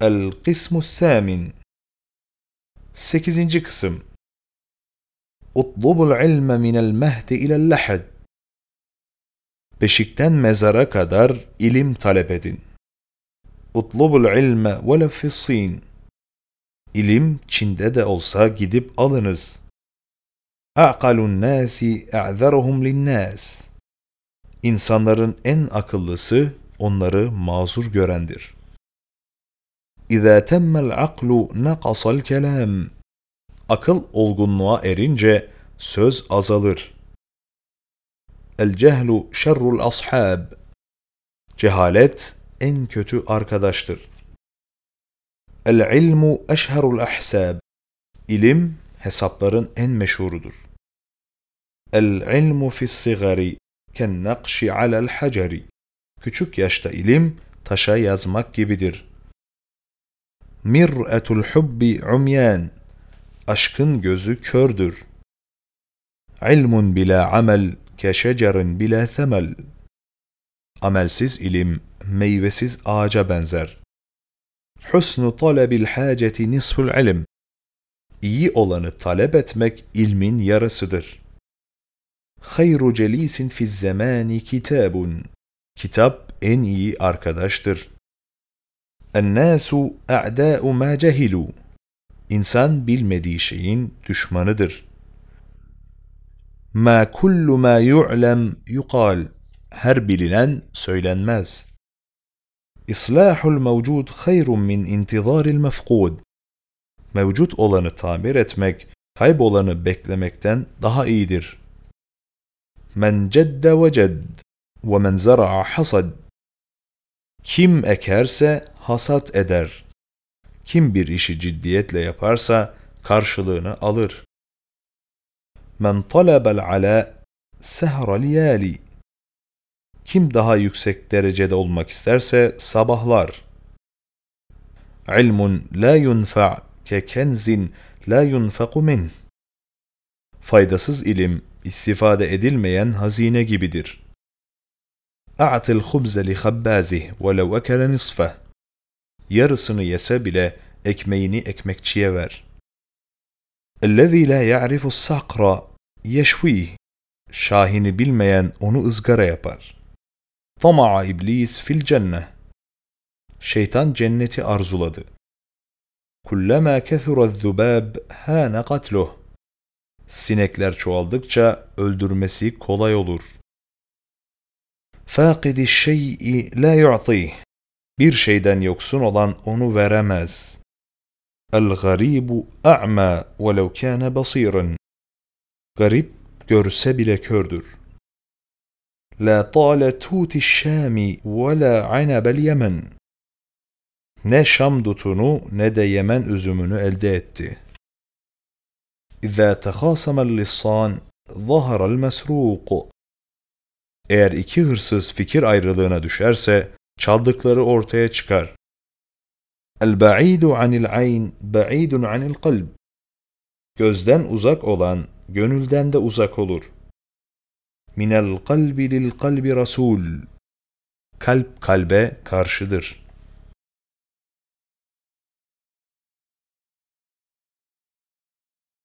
El-Kısmu Thamin 8. kısım Utlubul ilme minel mehdi ilel lahad Beşikten mezara kadar ilim talep edin. Utlubul ilme velev fissin İlim Çin'de de olsa gidip alınız. A'kalun nasi a'zeruhum linnas İnsanların en akıllısı onları mazur görendir. İza temmel aklu nakasal kelam. Akıl olgunluğa erince söz azalır. El cehlu şerrul ashab. Cehalet en kötü arkadaştır. El ilmu eşherul ahsab. İlim hesapların en meşhurudur. El ilmu fis sigari ken nakşi. Küçük yaşta ilim taşa yazmak gibidir. Mir'etul hubbi umyan. Aşkın gözü kördür. İlmun bila amel keşecerin bila themel. Amelsiz ilim meyvesiz ağaca benzer. Husnu talebil haceti nisful ilim. İyi olanı talep etmek ilmin yarısıdır. Hayru celisin fiz zamani kitabun. Kitap en iyi arkadaştır. الناس أعداء ما جهلوا. إنسان بالمديشين دشمندر ما كل ما يعلم يقال هرب بلنان سعلان ماز. إصلاح الموجود خير من انتظار المفقود. موجود olanı tamir etmek, kaybolanı beklemekten daha إيدر. من جد وجد ومن زرع حصد. كم أكارسة hasat eder. Kim bir işi ciddiyetle yaparsa karşılığını alır. Men talabel ala sehra liyali. Kim daha yüksek derecede olmak isterse sabahlar. İlmun la yunfa ke kenzin la yunfaku min. Faydasız ilim istifade edilmeyen hazine gibidir. Li khabbazih ve lev ekele nisfeh Yarısını yese bile ekmeğini ekmekçiye ver. اَلَّذ۪ي لَا يَعْرِفُ السَّقْرَ يَشْو۪يهِ Şahini bilmeyen onu ızgara yapar. Tama'a iblis fil cenne. Şeytan cenneti arzuladı. Kullama kethura zubab hana katluh. Sinekler çoğaldıkça öldürmesi kolay olur. Fakidi şey'i la yu'tih. bir şeyden yoksun olan onu veremez. El-garibu a'ma velev kâne basiran. Garip görse bile kördür. La tale tuti şami ve la anabel yemen. Ne Şam dutunu ne de Yemen üzümünü elde etti. İzâ tehâsemel lissan zaharel mesrûq. Eğer iki hırsız fikir ayrılığına düşerse çaldıkları ortaya çıkar. El-ba'idu anil ayn ba'idun anil kalb. Gözden uzak olan gönülden de uzak olur. Minel kalbi lil kalbi rasul. Kalp kalbe karşıdır.